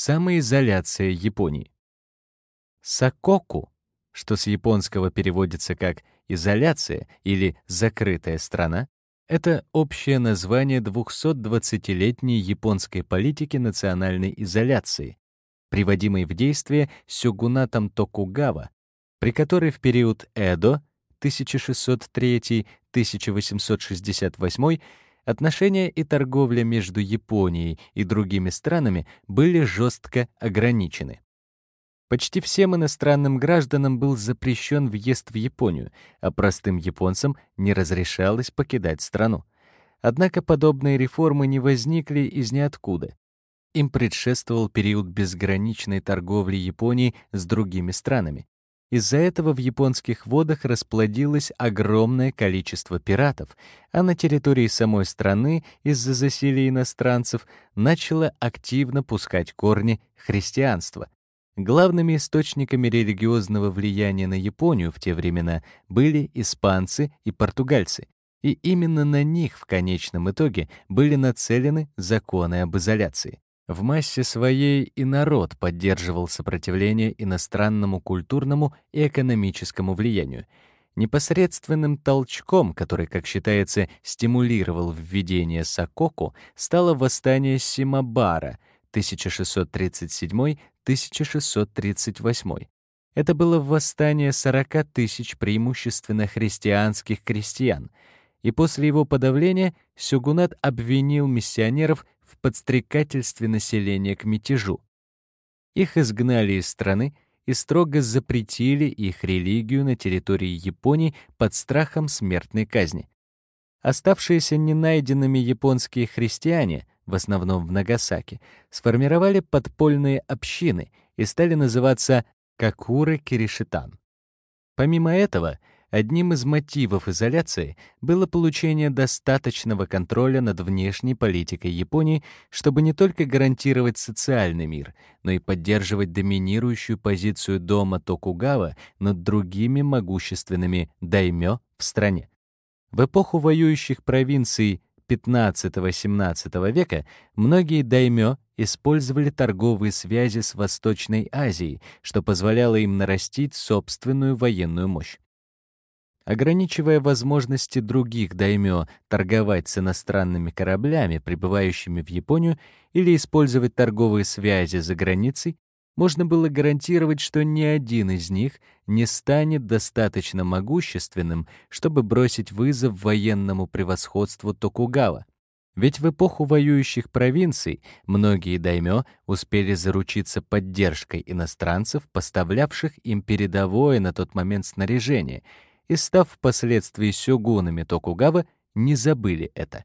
Самоизоляция Японии. Сакоку, что с японского переводится как «изоляция» или «закрытая страна», это общее название 220-летней японской политики национальной изоляции, приводимой в действие сёгунатом Токугава, при которой в период Эдо 1603-1868 отношения и торговля между Японией и другими странами были жестко ограничены. Почти всем иностранным гражданам был запрещен въезд в Японию, а простым японцам не разрешалось покидать страну. Однако подобные реформы не возникли из ниоткуда. Им предшествовал период безграничной торговли Японии с другими странами. Из-за этого в японских водах расплодилось огромное количество пиратов, а на территории самой страны из-за засилия иностранцев начало активно пускать корни христианство. Главными источниками религиозного влияния на Японию в те времена были испанцы и португальцы, и именно на них в конечном итоге были нацелены законы об изоляции. В массе своей и народ поддерживал сопротивление иностранному культурному и экономическому влиянию. Непосредственным толчком, который, как считается, стимулировал введение Сакоку, стало восстание Симабара 1637-1638. Это было восстание 40 тысяч преимущественно христианских крестьян, и после его подавления Сюгунат обвинил миссионеров в подстрекательстве населения к мятежу. Их изгнали из страны и строго запретили их религию на территории Японии под страхом смертной казни. Оставшиеся ненайденными японские христиане, в основном в Нагасаки, сформировали подпольные общины и стали называться Какуры Киришитан. Помимо этого, Одним из мотивов изоляции было получение достаточного контроля над внешней политикой Японии, чтобы не только гарантировать социальный мир, но и поддерживать доминирующую позицию дома Токугава над другими могущественными даймё в стране. В эпоху воюющих провинций XV-XVII века многие даймё использовали торговые связи с Восточной Азией, что позволяло им нарастить собственную военную мощь ограничивая возможности других даймё торговать с иностранными кораблями, прибывающими в Японию, или использовать торговые связи за границей, можно было гарантировать, что ни один из них не станет достаточно могущественным, чтобы бросить вызов военному превосходству Токугава. Ведь в эпоху воюющих провинций многие даймё успели заручиться поддержкой иностранцев, поставлявших им передовое на тот момент снаряжение — и, став впоследствии сёгунами Токугава, не забыли это.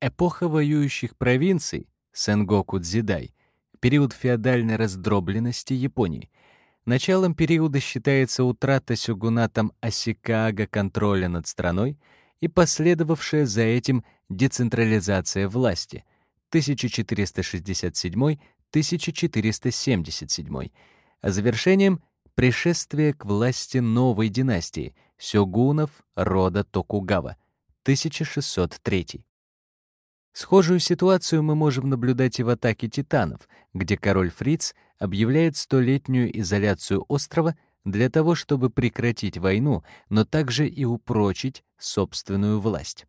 Эпоха воюющих провинций, Сенгоку Дзидай, период феодальной раздробленности Японии. Началом периода считается утрата сёгунатом Асикага контроля над страной и последовавшая за этим децентрализация власти 1467-1477, а завершением — пришествие к власти новой династии — сёгунов рода Токугава, 1603. Схожую ситуацию мы можем наблюдать и в атаке титанов, где король Фриц объявляет столетнюю изоляцию острова для того, чтобы прекратить войну, но также и упрочить собственную власть.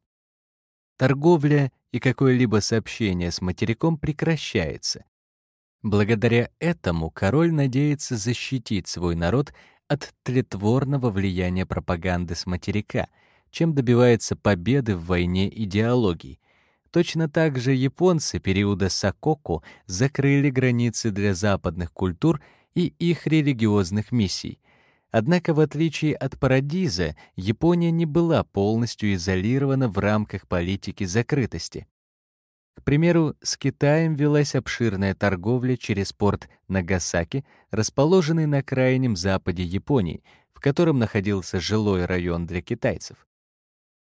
Торговля и какое-либо сообщение с материком прекращается. Благодаря этому король надеется защитить свой народ от тлетворного влияния пропаганды с материка, чем добивается победы в войне идеологий. Точно так же японцы периода Сакоку закрыли границы для западных культур и их религиозных миссий. Однако, в отличие от Парадиза, Япония не была полностью изолирована в рамках политики закрытости. К примеру, с Китаем велась обширная торговля через порт Нагасаки, расположенный на крайнем западе Японии, в котором находился жилой район для китайцев.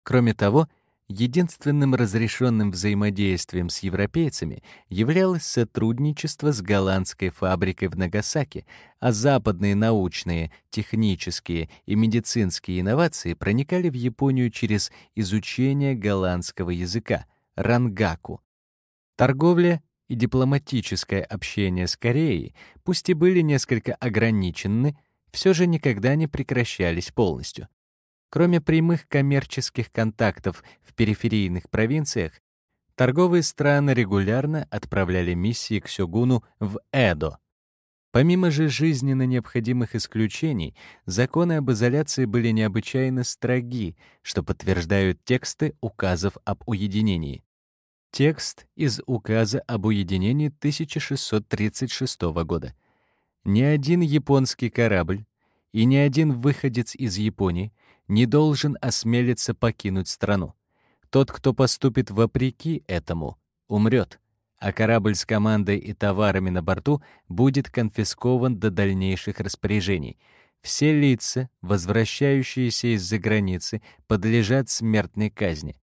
Кроме того, единственным разрешенным взаимодействием с европейцами являлось сотрудничество с голландской фабрикой в Нагасаки, а западные научные, технические и медицинские инновации проникали в Японию через изучение голландского языка — рангаку, Торговля и дипломатическое общение с Кореей, пусть и были несколько ограничены, все же никогда не прекращались полностью. Кроме прямых коммерческих контактов в периферийных провинциях, торговые страны регулярно отправляли миссии к сёгуну в Эдо. Помимо же жизненно необходимых исключений, законы об изоляции были необычайно строги, что подтверждают тексты указов об уединении. Текст из указа об уединении 1636 года. Ни один японский корабль и ни один выходец из Японии не должен осмелиться покинуть страну. Тот, кто поступит вопреки этому, умрет, а корабль с командой и товарами на борту будет конфискован до дальнейших распоряжений. Все лица, возвращающиеся из-за границы, подлежат смертной казни.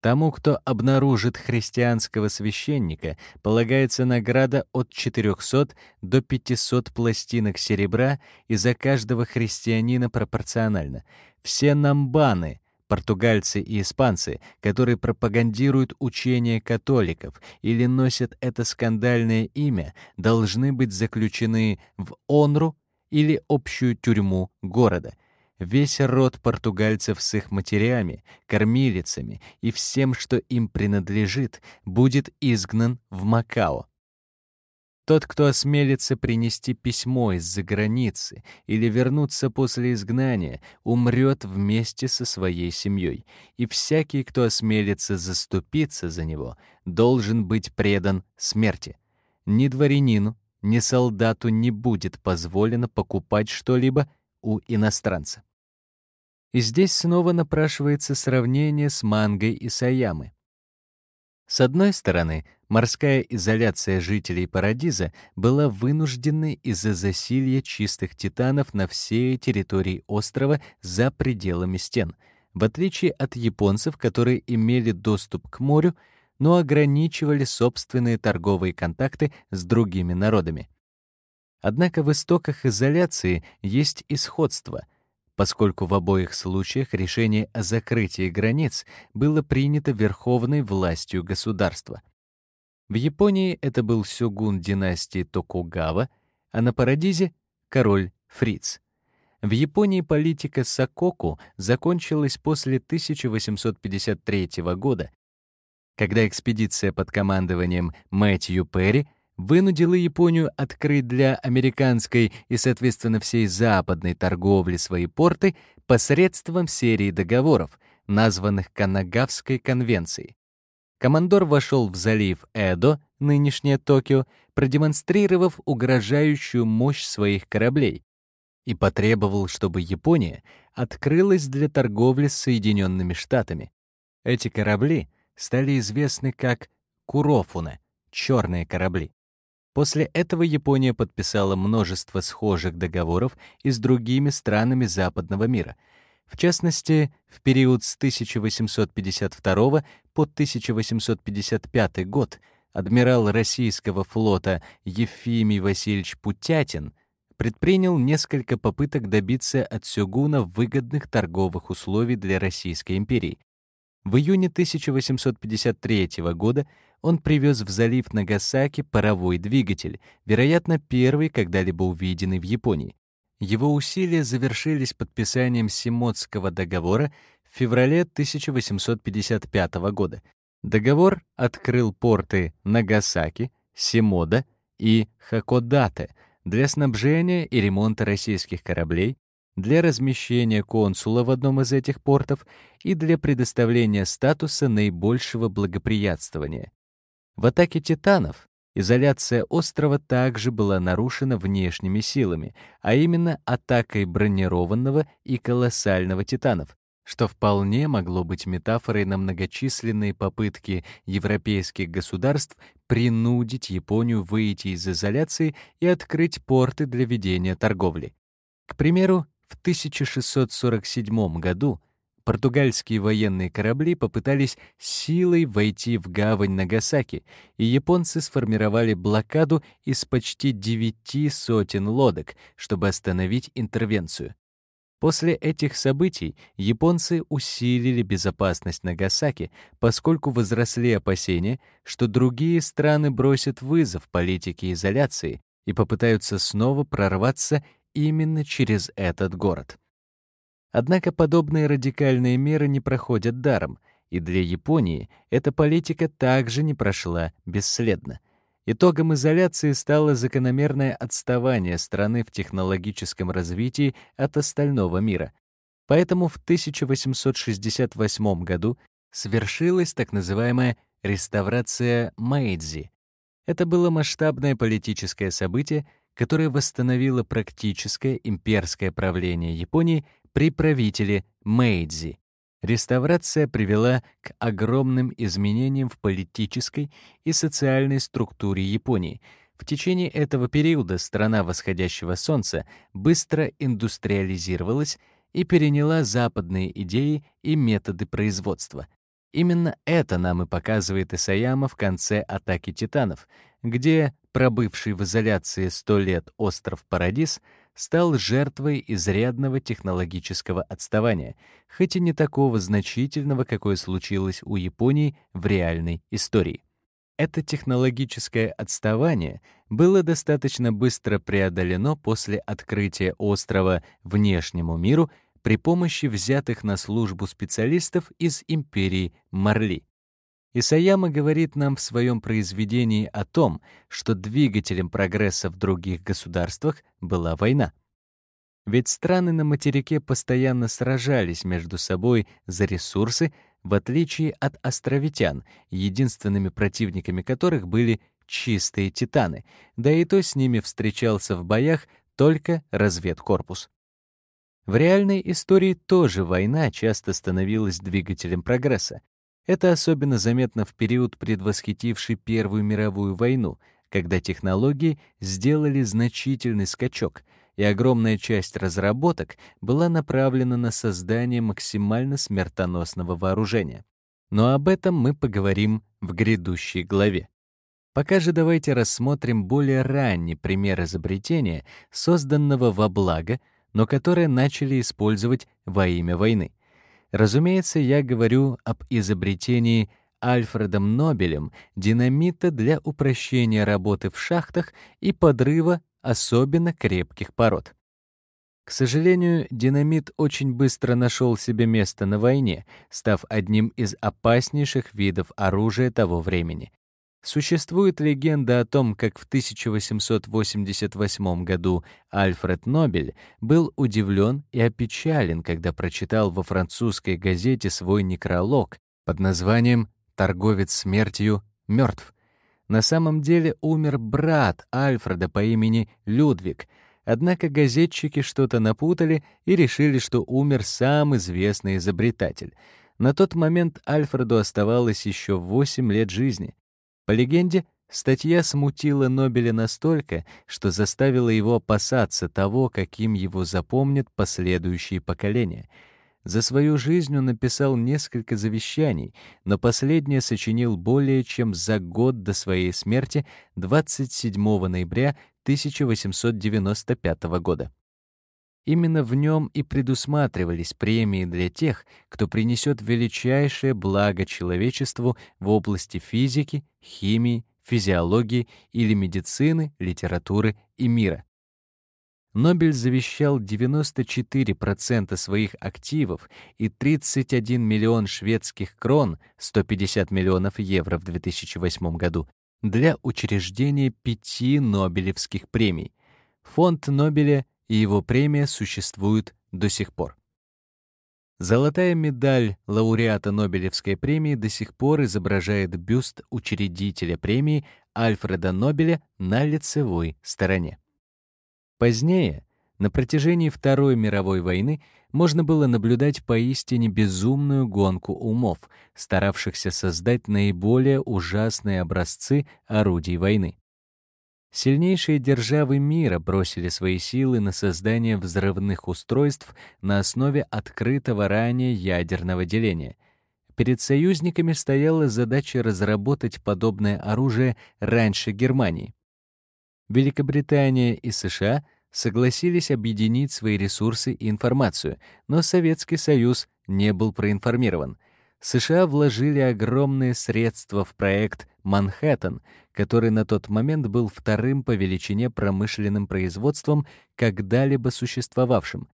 Тому, кто обнаружит христианского священника, полагается награда от 400 до 500 пластинок серебра и за каждого христианина пропорционально. Все намбаны, португальцы и испанцы, которые пропагандируют учение католиков или носят это скандальное имя, должны быть заключены в онру или общую тюрьму города — Весь род португальцев с их матерями, кормилицами и всем, что им принадлежит, будет изгнан в Макао. Тот, кто осмелится принести письмо из-за границы или вернуться после изгнания, умрет вместе со своей семьей, и всякий, кто осмелится заступиться за него, должен быть предан смерти. Ни дворянину, ни солдату не будет позволено покупать что-либо у иностранца. И здесь снова напрашивается сравнение с мангой и саямы. С одной стороны, морская изоляция жителей Парадиза была вынужденной из-за засилья чистых титанов на всей территории острова за пределами стен, в отличие от японцев, которые имели доступ к морю, но ограничивали собственные торговые контакты с другими народами. Однако в истоках изоляции есть и сходство — поскольку в обоих случаях решение о закрытии границ было принято верховной властью государства. В Японии это был сёгун династии Токугава, а на Парадизе — король Фриц. В Японии политика Сакоку закончилась после 1853 года, когда экспедиция под командованием Мэтью Перри вынудила Японию открыть для американской и, соответственно, всей западной торговли свои порты посредством серии договоров, названных Канагавской конвенцией. Командор вошел в залив Эдо, нынешнее Токио, продемонстрировав угрожающую мощь своих кораблей, и потребовал, чтобы Япония открылась для торговли с Соединенными Штатами. Эти корабли стали известны как Курофуна — черные корабли. После этого Япония подписала множество схожих договоров и с другими странами западного мира. В частности, в период с 1852 по 1855 год адмирал российского флота Ефимий Васильевич Путятин предпринял несколько попыток добиться от Сёгуна выгодных торговых условий для Российской империи. В июне 1853 года он привез в залив Нагасаки паровой двигатель, вероятно, первый когда-либо увиденный в Японии. Его усилия завершились подписанием Симотского договора в феврале 1855 года. Договор открыл порты Нагасаки, Симода и Хакодате для снабжения и ремонта российских кораблей, для размещения консула в одном из этих портов и для предоставления статуса наибольшего благоприятствования. В атаке титанов изоляция острова также была нарушена внешними силами, а именно атакой бронированного и колоссального титанов, что вполне могло быть метафорой на многочисленные попытки европейских государств принудить Японию выйти из изоляции и открыть порты для ведения торговли. К примеру, в 1647 году португальские военные корабли попытались силой войти в гавань Нагасаки, и японцы сформировали блокаду из почти девяти сотен лодок, чтобы остановить интервенцию. После этих событий японцы усилили безопасность Нагасаки, поскольку возросли опасения, что другие страны бросят вызов политике изоляции и попытаются снова прорваться именно через этот город. Однако подобные радикальные меры не проходят даром, и для Японии эта политика также не прошла бесследно. Итогом изоляции стало закономерное отставание страны в технологическом развитии от остального мира. Поэтому в 1868 году свершилась так называемая реставрация Мэйдзи. Это было масштабное политическое событие, которое восстановило практическое имперское правление Японии при правителе Мэйдзи. Реставрация привела к огромным изменениям в политической и социальной структуре Японии. В течение этого периода страна восходящего солнца быстро индустриализировалась и переняла западные идеи и методы производства. Именно это нам и показывает Исаяма в конце «Атаки титанов», где пробывший в изоляции сто лет остров Парадис — стал жертвой изрядного технологического отставания, хоть и не такого значительного, какое случилось у Японии в реальной истории. Это технологическое отставание было достаточно быстро преодолено после открытия острова внешнему миру при помощи взятых на службу специалистов из империи Марли. Исаяма говорит нам в своем произведении о том, что двигателем прогресса в других государствах была война. Ведь страны на материке постоянно сражались между собой за ресурсы, в отличие от островитян, единственными противниками которых были чистые титаны, да и то с ними встречался в боях только разведкорпус. В реальной истории тоже война часто становилась двигателем прогресса. Это особенно заметно в период, предвосхитивший Первую мировую войну, когда технологии сделали значительный скачок, и огромная часть разработок была направлена на создание максимально смертоносного вооружения. Но об этом мы поговорим в грядущей главе. Пока же давайте рассмотрим более ранний пример изобретения, созданного во благо, но которое начали использовать во имя войны. Разумеется, я говорю об изобретении Альфредом Нобелем динамита для упрощения работы в шахтах и подрыва особенно крепких пород. К сожалению, динамит очень быстро нашел себе место на войне, став одним из опаснейших видов оружия того времени. Существует легенда о том, как в 1888 году Альфред Нобель был удивлен и опечален, когда прочитал во французской газете свой некролог под названием «Торговец смертью мертв». На самом деле умер брат Альфреда по имени Людвиг, однако газетчики что-то напутали и решили, что умер сам известный изобретатель. На тот момент Альфреду оставалось еще 8 лет жизни. По легенде, статья смутила Нобеля настолько, что заставила его опасаться того, каким его запомнят последующие поколения. За свою жизнь он написал несколько завещаний, но последнее сочинил более чем за год до своей смерти 27 ноября 1895 года. Именно в нем и предусматривались премии для тех, кто принесет величайшее благо человечеству в области физики, химии, физиологии или медицины, литературы и мира. Нобель завещал 94% своих активов и 31 миллион шведских крон, 150 миллионов евро в 2008 году, для учреждения пяти Нобелевских премий. Фонд Нобеля и его премия существуют до сих пор. Золотая медаль лауреата Нобелевской премии до сих пор изображает бюст учредителя премии Альфреда Нобеля на лицевой стороне. Позднее, на протяжении Второй мировой войны, можно было наблюдать поистине безумную гонку умов, старавшихся создать наиболее ужасные образцы орудий войны. Сильнейшие державы мира бросили свои силы на создание взрывных устройств на основе открытого ранее ядерного деления. Перед союзниками стояла задача разработать подобное оружие раньше Германии. Великобритания и США согласились объединить свои ресурсы и информацию, но Советский Союз не был проинформирован. США вложили огромные средства в проект «Манхэттен», который на тот момент был вторым по величине промышленным производством, когда-либо существовавшим,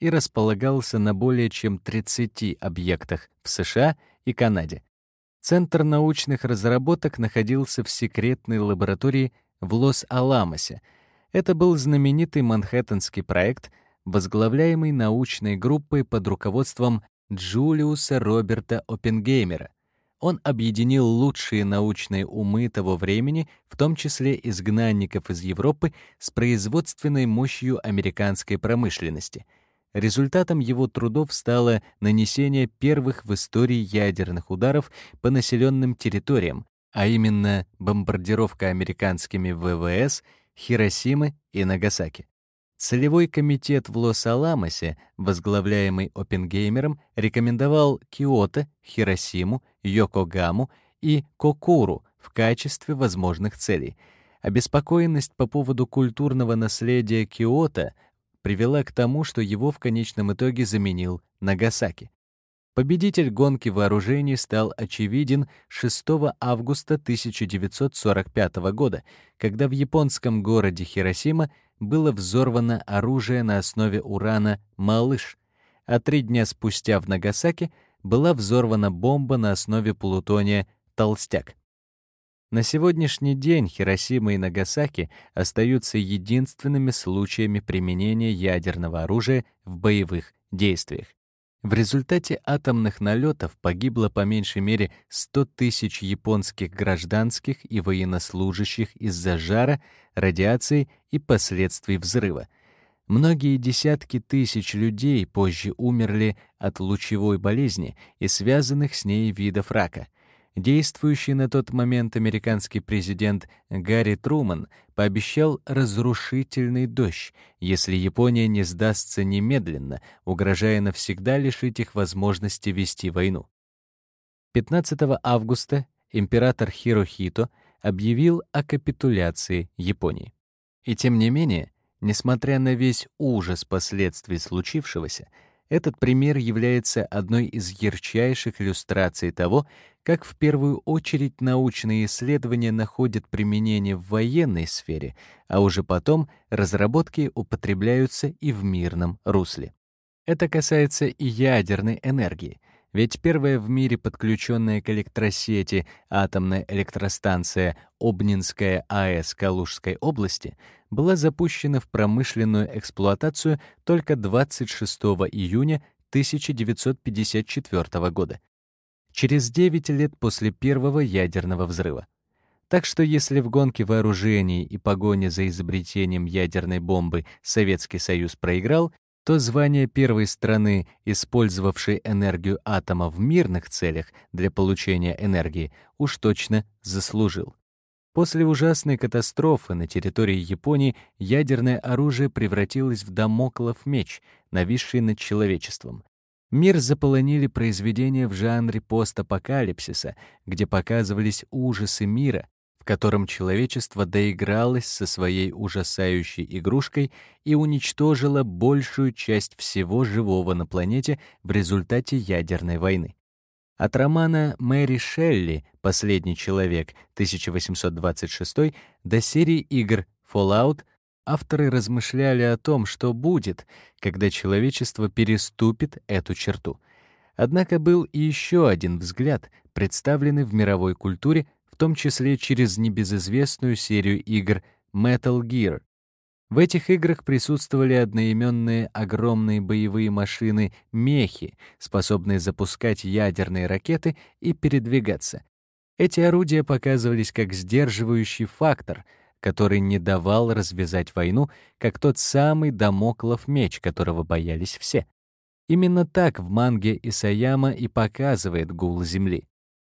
и располагался на более чем 30 объектах в США и Канаде. Центр научных разработок находился в секретной лаборатории в Лос-Аламосе. Это был знаменитый манхэттенский проект, возглавляемый научной группой под руководством Джулиуса Роберта Оппенгеймера. Он объединил лучшие научные умы того времени, в том числе изгнанников из Европы, с производственной мощью американской промышленности. Результатом его трудов стало нанесение первых в истории ядерных ударов по населенным территориям, а именно бомбардировка американскими ВВС Хиросимы и Нагасаки. Целевой комитет в Лос-Аламосе, возглавляемый Оппенгеймером, рекомендовал Киото, Хиросиму, Йокогаму и Кокуру в качестве возможных целей. Обеспокоенность по поводу культурного наследия Киото привела к тому, что его в конечном итоге заменил Нагасаки. Победитель гонки вооружений стал очевиден 6 августа 1945 года, когда в японском городе Хиросима было взорвано оружие на основе урана «Малыш», а три дня спустя в Нагасаки была взорвана бомба на основе плутония «Толстяк». На сегодняшний день Хиросима и Нагасаки остаются единственными случаями применения ядерного оружия в боевых действиях. В результате атомных налетов погибло по меньшей мере 100 тысяч японских гражданских и военнослужащих из-за жара, радиации и последствий взрыва. Многие десятки тысяч людей позже умерли от лучевой болезни и связанных с ней видов рака — Действующий на тот момент американский президент Гарри Труман пообещал разрушительный дождь, если Япония не сдастся немедленно, угрожая навсегда лишить их возможности вести войну. 15 августа император Хирохито объявил о капитуляции Японии. И тем не менее, несмотря на весь ужас последствий случившегося, этот пример является одной из ярчайших иллюстраций того, как в первую очередь научные исследования находят применение в военной сфере, а уже потом разработки употребляются и в мирном русле. Это касается и ядерной энергии, ведь первая в мире подключенная к электросети атомная электростанция Обнинская АЭС Калужской области была запущена в промышленную эксплуатацию только 26 июня 1954 года, через 9 лет после первого ядерного взрыва. Так что если в гонке вооружений и погоне за изобретением ядерной бомбы Советский Союз проиграл, то звание первой страны, использовавшей энергию атома в мирных целях для получения энергии, уж точно заслужил. После ужасной катастрофы на территории Японии ядерное оружие превратилось в домоклов меч, нависший над человечеством. Мир заполонили произведения в жанре постапокалипсиса, где показывались ужасы мира, в котором человечество доигралось со своей ужасающей игрушкой и уничтожило большую часть всего живого на планете в результате ядерной войны. От романа Мэри Шелли «Последний человек» 1826 до серии игр Fallout авторы размышляли о том, что будет, когда человечество переступит эту черту. Однако был и еще один взгляд, представленный в мировой культуре, в том числе через небезызвестную серию игр Metal Gear. В этих играх присутствовали одноименные огромные боевые машины «Мехи», способные запускать ядерные ракеты и передвигаться. Эти орудия показывались как сдерживающий фактор — который не давал развязать войну, как тот самый домоклов меч, которого боялись все. Именно так в манге Исаяма и показывает гул Земли.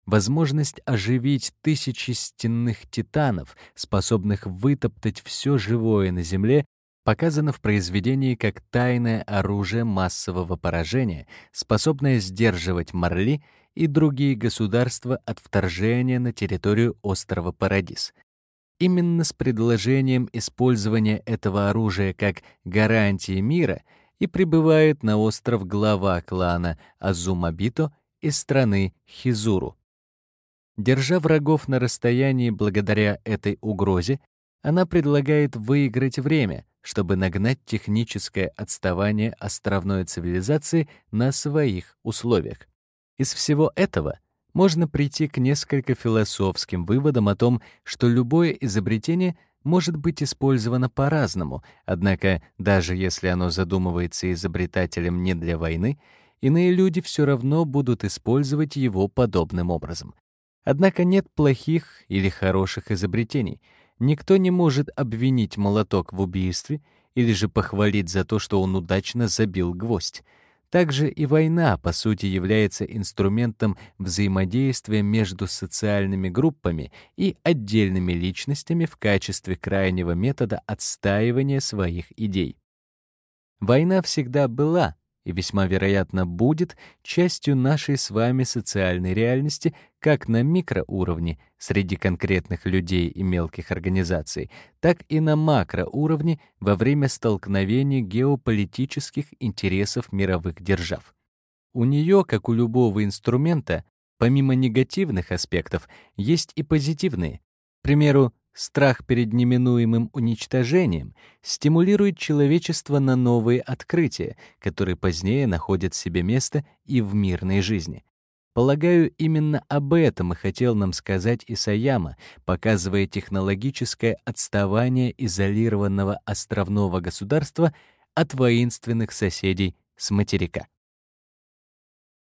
Возможность оживить тысячи стенных титанов, способных вытоптать все живое на Земле, показана в произведении как тайное оружие массового поражения, способное сдерживать Марли и другие государства от вторжения на территорию острова Парадис — Именно с предложением использования этого оружия как гарантии мира и прибывает на остров глава клана Азумабито из страны Хизуру. Держа врагов на расстоянии благодаря этой угрозе, она предлагает выиграть время, чтобы нагнать техническое отставание островной цивилизации на своих условиях. Из всего этого можно прийти к несколько философским выводам о том, что любое изобретение может быть использовано по-разному, однако даже если оно задумывается изобретателем не для войны, иные люди все равно будут использовать его подобным образом. Однако нет плохих или хороших изобретений. Никто не может обвинить молоток в убийстве или же похвалить за то, что он удачно забил гвоздь. Также и война, по сути, является инструментом взаимодействия между социальными группами и отдельными личностями в качестве крайнего метода отстаивания своих идей. Война всегда была и весьма вероятно будет частью нашей с вами социальной реальности как на микроуровне среди конкретных людей и мелких организаций, так и на макроуровне во время столкновений геополитических интересов мировых держав. У нее, как у любого инструмента, помимо негативных аспектов, есть и позитивные. К примеру, Страх перед неминуемым уничтожением стимулирует человечество на новые открытия, которые позднее находят себе место и в мирной жизни. Полагаю, именно об этом и хотел нам сказать Исаяма, показывая технологическое отставание изолированного островного государства от воинственных соседей с материка.